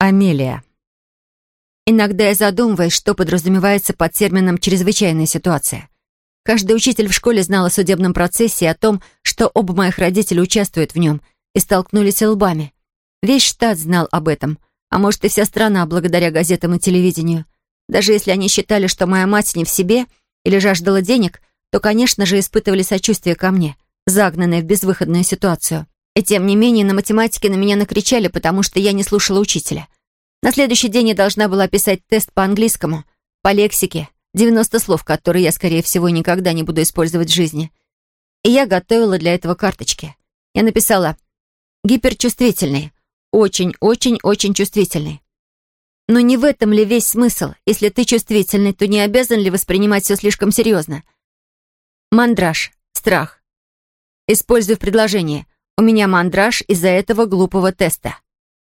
Амелия. Иногда я задумываюсь, что подразумевается под термином «чрезвычайная ситуация». Каждый учитель в школе знал о судебном процессе и о том, что оба моих родителя участвуют в нем, и столкнулись лбами. Весь штат знал об этом, а может и вся страна, благодаря газетам и телевидению. Даже если они считали, что моя мать не в себе или жаждала денег, то, конечно же, испытывали сочувствие ко мне, загнанное в безвыходную ситуацию. И тем не менее на математике на меня накричали, потому что я не слушала учителя. На следующий день я должна была писать тест по английскому, по лексике, 90 слов, которые я, скорее всего, никогда не буду использовать в жизни. И я готовила для этого карточки. Я написала «гиперчувствительный», «очень-очень-очень чувствительный». Но не в этом ли весь смысл? Если ты чувствительный, то не обязан ли воспринимать все слишком серьезно? Мандраж, страх. Используй в предложении. У меня мандраж из-за этого глупого теста.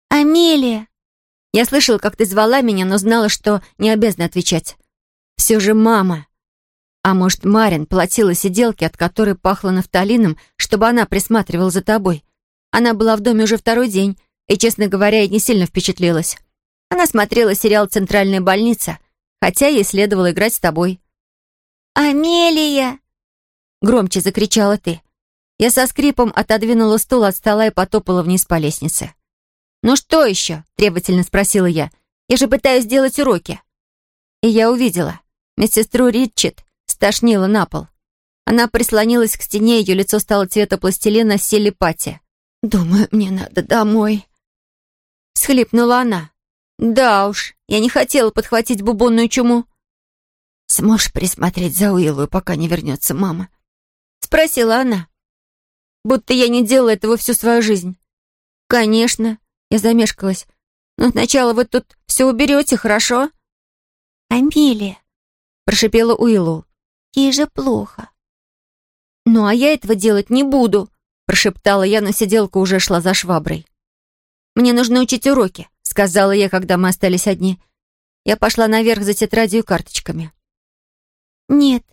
«Амелия!» Я слышала, как ты звала меня, но знала, что не обязана отвечать. «Все же мама!» А может, Марин платила сиделке, от которой пахло нафталином, чтобы она присматривала за тобой? Она была в доме уже второй день и, честно говоря, не сильно впечатлилась. Она смотрела сериал «Центральная больница», хотя ей следовало играть с тобой. «Амелия!» Громче закричала ты. Я со скрипом отодвинула стул от стола и потопала вниз по лестнице. «Ну что еще?» — требовательно спросила я. «Я же пытаюсь сделать уроки». И я увидела. Медсестру Ритчет стошнила на пол. Она прислонилась к стене, ее лицо стало цвета пластилина селепати. «Думаю, мне надо домой», — схлипнула она. «Да уж, я не хотела подхватить бубонную чуму». «Сможешь присмотреть за Уиллу, пока не вернется мама?» — спросила она будто я не делала этого всю свою жизнь. Конечно, я замешкалась. Но сначала вы тут все уберете, хорошо? Амелия, прошипела Уиллу. Ей же плохо. Ну, а я этого делать не буду, прошептала я, но сиделка уже шла за шваброй. Мне нужно учить уроки, сказала я, когда мы остались одни. Я пошла наверх за тетрадью и карточками. «Нет,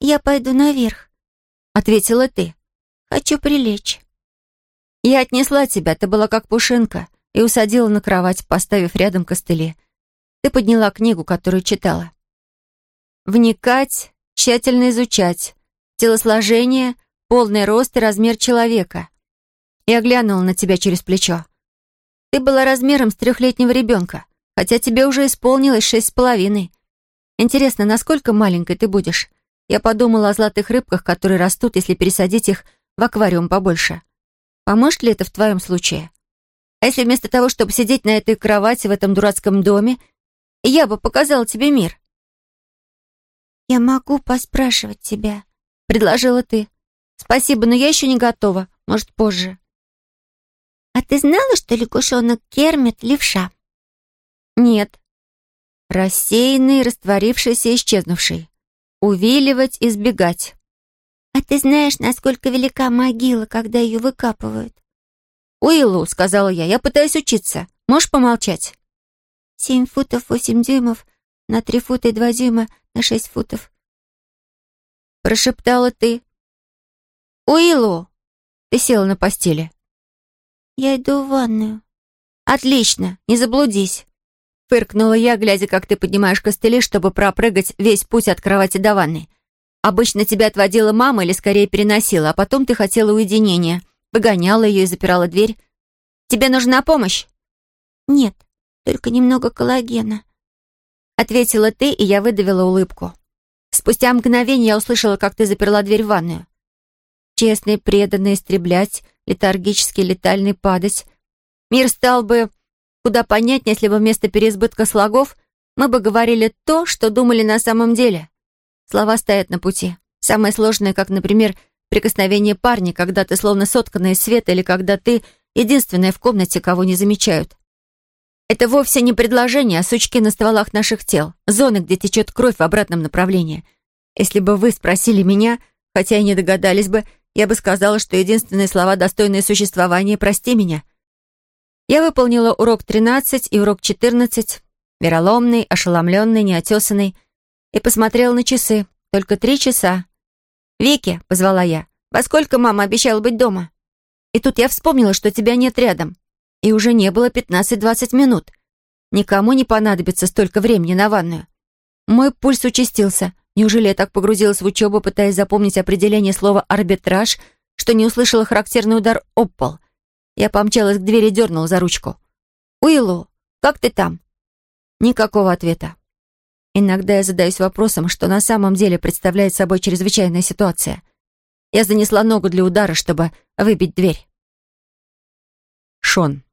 я пойду наверх», — ответила ты. Хочу прилечь». «Я отнесла тебя, ты была как пушинка, и усадила на кровать, поставив рядом костыли. Ты подняла книгу, которую читала. Вникать, тщательно изучать, телосложение, полный рост и размер человека. Я глянула на тебя через плечо. Ты была размером с трехлетнего ребенка, хотя тебе уже исполнилось шесть с половиной. Интересно, насколько маленькой ты будешь? Я подумала о золотых рыбках, которые растут, если пересадить их в аквариум побольше. Поможет ли это в твоем случае? А если вместо того, чтобы сидеть на этой кровати в этом дурацком доме, я бы показала тебе мир?» «Я могу поспрашивать тебя», — предложила ты. «Спасибо, но я еще не готова. Может, позже». «А ты знала, что лягушонок Кермит — левша?» «Нет». Рассеянный, растворившийся, исчезнувший. Увиливать, избегать. «А ты знаешь, насколько велика могила, когда ее выкапывают?» «Уиллу», — сказала я, — «я пытаюсь учиться. Можешь помолчать?» «Семь футов, восемь дюймов, на три фута и два дюйма, на шесть футов». Прошептала ты. «Уиллу!» Ты села на постели. «Я иду в ванную». «Отлично, не заблудись». Фыркнула я, глядя, как ты поднимаешь костыли, чтобы пропрыгать весь путь от кровати до ванной. Обычно тебя отводила мама или скорее переносила, а потом ты хотела уединения. Погоняла ее и запирала дверь. Тебе нужна помощь?» «Нет, только немного коллагена», — ответила ты, и я выдавила улыбку. Спустя мгновение я услышала, как ты заперла дверь в ванную. Честный, преданный, истреблять, летаргический, летальный падать. Мир стал бы куда понятнее, если бы вместо переизбытка слогов мы бы говорили то, что думали на самом деле. Слова стоят на пути. Самое сложное, как, например, прикосновение парня, когда ты словно сотканная из света или когда ты единственная в комнате, кого не замечают. Это вовсе не предложение, а сучки на стволах наших тел, зоны, где течет кровь в обратном направлении. Если бы вы спросили меня, хотя и не догадались бы, я бы сказала, что единственные слова, достойные существования, «прости меня». Я выполнила урок 13 и урок 14, вероломный, ошеломленный, неотесанный, и посмотрела на часы. Только три часа. «Вики», — позвала я, — «во сколько мама обещала быть дома?» И тут я вспомнила, что тебя нет рядом. И уже не было 15-20 минут. Никому не понадобится столько времени на ванную. Мой пульс участился. Неужели я так погрузилась в учебу, пытаясь запомнить определение слова «арбитраж», что не услышала характерный удар об пол? Я помчалась к двери и дернула за ручку. «Уиллу, как ты там?» Никакого ответа. Иногда я задаюсь вопросом, что на самом деле представляет собой чрезвычайная ситуация. Я занесла ногу для удара, чтобы выбить дверь. Шон.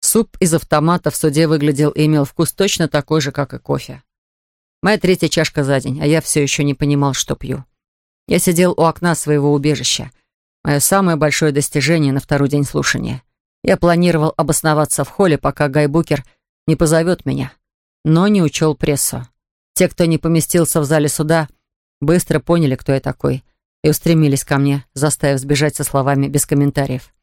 Суп из автомата в суде выглядел и имел вкус точно такой же, как и кофе. Моя третья чашка за день, а я все еще не понимал, что пью. Я сидел у окна своего убежища. Мое самое большое достижение на второй день слушания. Я планировал обосноваться в холле, пока Гайбукер не позовет меня но не учел прессу. Те, кто не поместился в зале суда, быстро поняли, кто я такой, и устремились ко мне, заставив сбежать со словами без комментариев.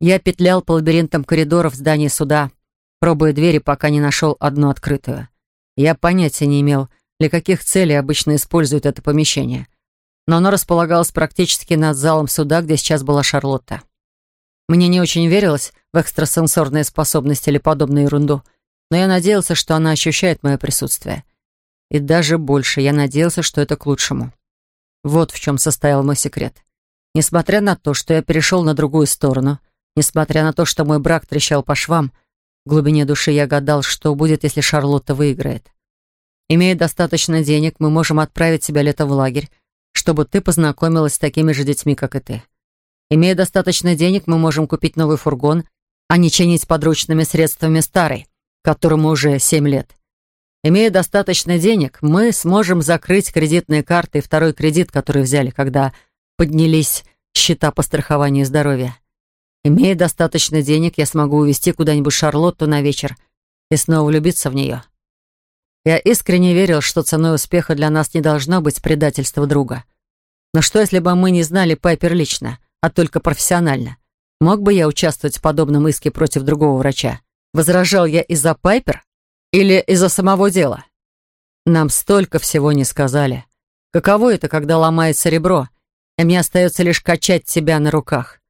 Я петлял по лабиринтам коридоров здания суда, пробуя двери, пока не нашел одну открытую. Я понятия не имел, для каких целей обычно используют это помещение. Но оно располагалось практически над залом суда, где сейчас была Шарлотта. Мне не очень верилось в экстрасенсорные способности или подобную ерунду, но я надеялся, что она ощущает мое присутствие. И даже больше я надеялся, что это к лучшему. Вот в чем состоял мой секрет. Несмотря на то, что я перешел на другую сторону, несмотря на то, что мой брак трещал по швам, в глубине души я гадал, что будет, если Шарлотта выиграет. Имея достаточно денег, мы можем отправить тебя лето в лагерь, чтобы ты познакомилась с такими же детьми, как и ты. Имея достаточно денег, мы можем купить новый фургон, а не чинить подручными средствами старый которому уже семь лет. Имея достаточно денег, мы сможем закрыть кредитные карты и второй кредит, который взяли, когда поднялись счета по страхованию здоровья. Имея достаточно денег, я смогу увезти куда-нибудь Шарлотту на вечер и снова влюбиться в нее. Я искренне верил, что ценой успеха для нас не должно быть предательство друга. Но что, если бы мы не знали Пайпер лично, а только профессионально? Мог бы я участвовать в подобном иске против другого врача? Возражал я из-за Пайпер или из-за самого дела? Нам столько всего не сказали. Каково это, когда ломается ребро, и мне остается лишь качать тебя на руках?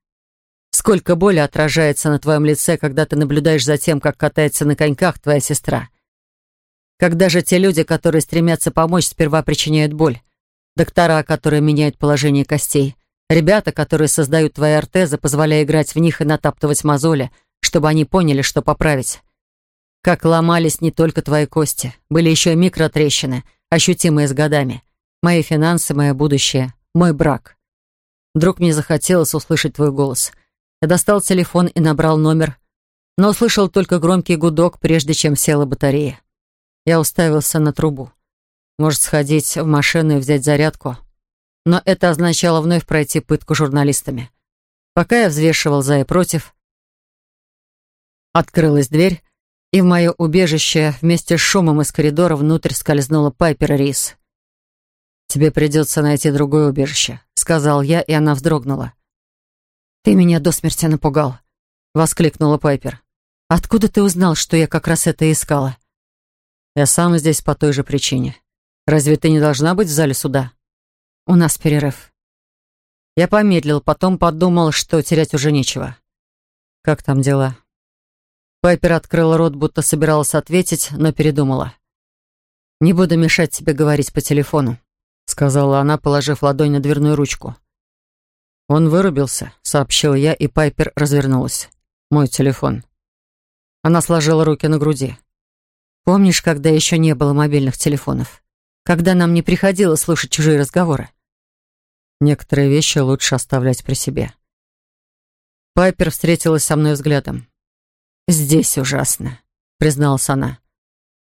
Сколько боли отражается на твоем лице, когда ты наблюдаешь за тем, как катается на коньках твоя сестра? Когда же те люди, которые стремятся помочь, сперва причиняют боль? Доктора, которые меняют положение костей? Ребята, которые создают твои ортезы, позволяя играть в них и натаптывать мозоли – чтобы они поняли, что поправить. Как ломались не только твои кости, были еще и микротрещины, ощутимые с годами. Мои финансы, мое будущее, мой брак. Вдруг мне захотелось услышать твой голос. Я достал телефон и набрал номер, но услышал только громкий гудок, прежде чем села батарея. Я уставился на трубу. Может, сходить в машину и взять зарядку? Но это означало вновь пройти пытку журналистами. Пока я взвешивал за и против, Открылась дверь, и в мое убежище вместе с шумом из коридора внутрь скользнула Пайпер Рис. «Тебе придется найти другое убежище», — сказал я, и она вздрогнула. «Ты меня до смерти напугал», — воскликнула Пайпер. «Откуда ты узнал, что я как раз это искала?» «Я сам здесь по той же причине. Разве ты не должна быть в зале суда?» «У нас перерыв». Я помедлил, потом подумал, что терять уже нечего. «Как там дела?» Пайпер открыла рот, будто собиралась ответить, но передумала. «Не буду мешать тебе говорить по телефону», — сказала она, положив ладонь на дверную ручку. «Он вырубился», — сообщил я, и Пайпер развернулась. «Мой телефон». Она сложила руки на груди. «Помнишь, когда еще не было мобильных телефонов? Когда нам не приходило слушать чужие разговоры?» «Некоторые вещи лучше оставлять при себе». Пайпер встретилась со мной взглядом. «Здесь ужасно», — призналась она.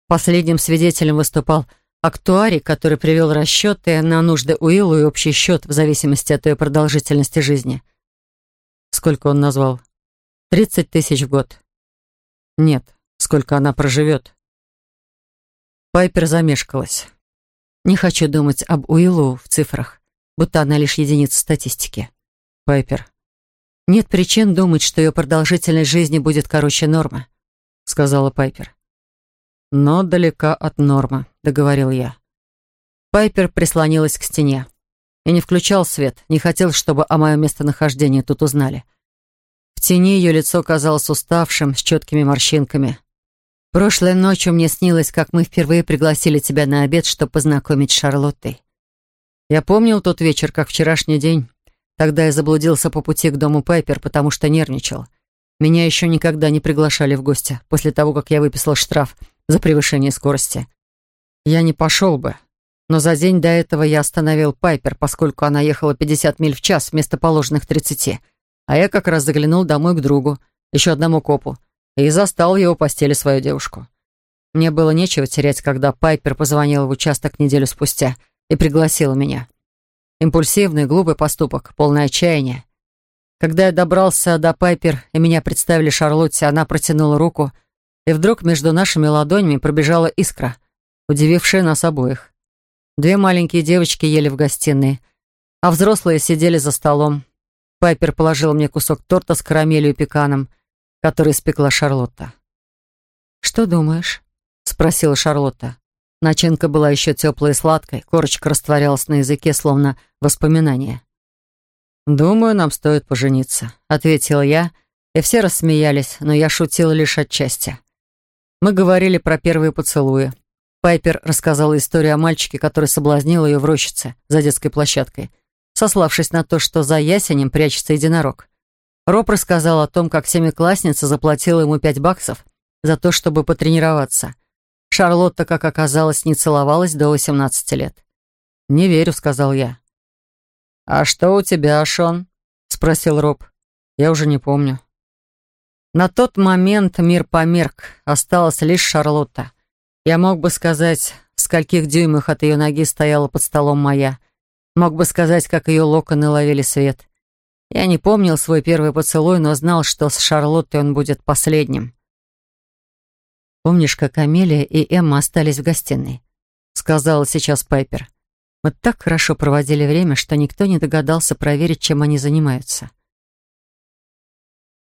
Последним свидетелем выступал актуарий, который привел расчеты на нужды Уиллу и общий счет в зависимости от ее продолжительности жизни. Сколько он назвал? Тридцать тысяч в год. Нет, сколько она проживет. Пайпер замешкалась. Не хочу думать об Уиллу в цифрах, будто она лишь единица статистики. Пайпер, «Нет причин думать, что ее продолжительность жизни будет короче нормы», — сказала Пайпер. «Но далека от нормы», — договорил я. Пайпер прислонилась к стене. Я не включал свет, не хотел, чтобы о моем местонахождении тут узнали. В тени ее лицо казалось уставшим, с четкими морщинками. Прошлой ночью мне снилось, как мы впервые пригласили тебя на обед, чтобы познакомить с Шарлоттой. Я помнил тот вечер, как вчерашний день. Тогда я заблудился по пути к дому Пайпер, потому что нервничал. Меня еще никогда не приглашали в гости после того, как я выписал штраф за превышение скорости. Я не пошел бы, но за день до этого я остановил Пайпер, поскольку она ехала 50 миль в час вместо положенных 30. А я как раз заглянул домой к другу, еще одному копу, и застал в его постели свою девушку. Мне было нечего терять, когда Пайпер позвонила в участок неделю спустя и пригласила меня. Импульсивный, глупый поступок, полное отчаяние. Когда я добрался до Пайпер и меня представили Шарлотте, она протянула руку, и вдруг между нашими ладонями пробежала искра, удивившая нас обоих. Две маленькие девочки ели в гостиной, а взрослые сидели за столом. Пайпер положил мне кусок торта с карамелью и пеканом, который испекла Шарлотта. «Что думаешь?» — спросила Шарлотта. Начинка была еще теплой и сладкой, корочка растворялась на языке, словно воспоминание. «Думаю, нам стоит пожениться», — ответил я, и все рассмеялись, но я шутил лишь отчасти. Мы говорили про первые поцелуи. Пайпер рассказала историю о мальчике, который соблазнил ее в рощице за детской площадкой, сославшись на то, что за ясенем прячется единорог. Роб рассказал о том, как семиклассница заплатила ему пять баксов за то, чтобы потренироваться — Шарлотта, как оказалось, не целовалась до 18 лет. «Не верю», — сказал я. «А что у тебя, Шон?» — спросил Роб. «Я уже не помню». На тот момент мир померк, осталась лишь Шарлотта. Я мог бы сказать, в скольких дюймах от ее ноги стояла под столом моя. Мог бы сказать, как ее локоны ловили свет. Я не помнил свой первый поцелуй, но знал, что с Шарлоттой он будет последним. Помнишь, как Амелия и Эмма остались в гостиной? Сказала сейчас Пайпер. Мы так хорошо проводили время, что никто не догадался проверить, чем они занимаются.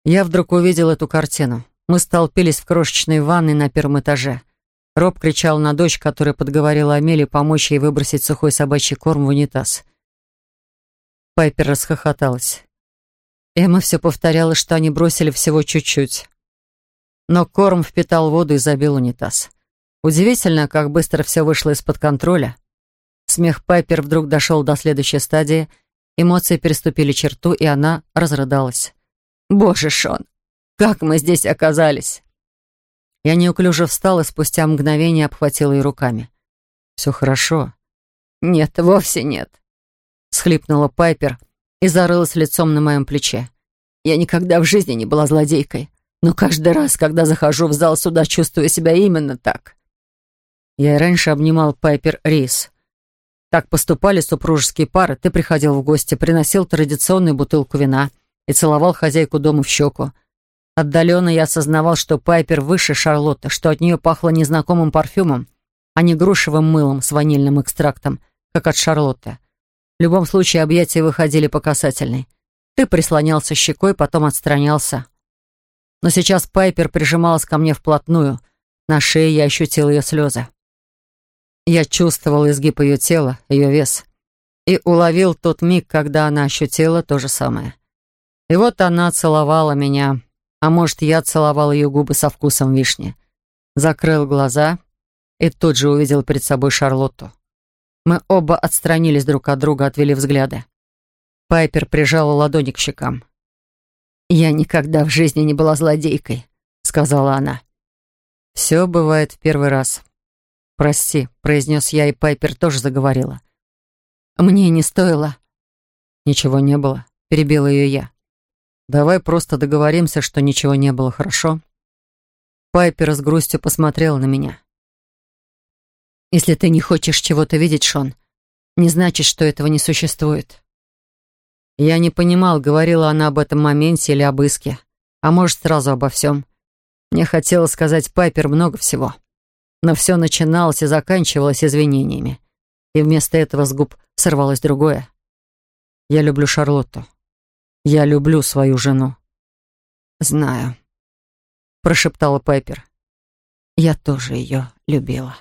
Я вдруг увидел эту картину. Мы столпились в крошечной ванной на первом этаже. Роб кричал на дочь, которая подговорила Амелию помочь ей выбросить сухой собачий корм в унитаз. Пайпер расхохоталась. Эмма все повторяла, что они бросили всего чуть-чуть но корм впитал воду и забил унитаз. Удивительно, как быстро все вышло из-под контроля. Смех Пайпер вдруг дошел до следующей стадии, эмоции переступили черту, и она разрыдалась. «Боже, Шон, как мы здесь оказались!» Я неуклюже встал и спустя мгновение обхватил ее руками. «Все хорошо». «Нет, вовсе нет», — схлипнула Пайпер и зарылась лицом на моем плече. «Я никогда в жизни не была злодейкой. Но каждый раз, когда захожу в зал суда, чувствую себя именно так. Я и раньше обнимал Пайпер Рис. Так поступали супружеские пары. Ты приходил в гости, приносил традиционную бутылку вина и целовал хозяйку дома в щеку. Отдаленно я осознавал, что Пайпер выше Шарлотты, что от нее пахло незнакомым парфюмом, а не грушевым мылом с ванильным экстрактом, как от Шарлотты. В любом случае объятия выходили по касательной. Ты прислонялся щекой, потом отстранялся. Но сейчас Пайпер прижималась ко мне вплотную. На шее я ощутил ее слезы. Я чувствовал изгиб ее тела, ее вес. И уловил тот миг, когда она ощутила то же самое. И вот она целовала меня. А может, я целовал ее губы со вкусом вишни. Закрыл глаза и тут же увидел перед собой Шарлотту. Мы оба отстранились друг от друга, отвели взгляды. Пайпер прижала ладони к щекам. «Я никогда в жизни не была злодейкой», — сказала она. «Все бывает в первый раз». «Прости», — произнес я, и Пайпер тоже заговорила. «Мне не стоило». «Ничего не было», — перебила ее я. «Давай просто договоримся, что ничего не было, хорошо?» Пайпер с грустью посмотрела на меня. «Если ты не хочешь чего-то видеть, Шон, не значит, что этого не существует». Я не понимал, говорила она об этом моменте или об иске. А может, сразу обо всем. Мне хотелось сказать Пайпер много всего. Но все начиналось и заканчивалось извинениями. И вместо этого с губ сорвалось другое. «Я люблю Шарлотту. Я люблю свою жену». «Знаю», — прошептала Пайпер. «Я тоже ее любила».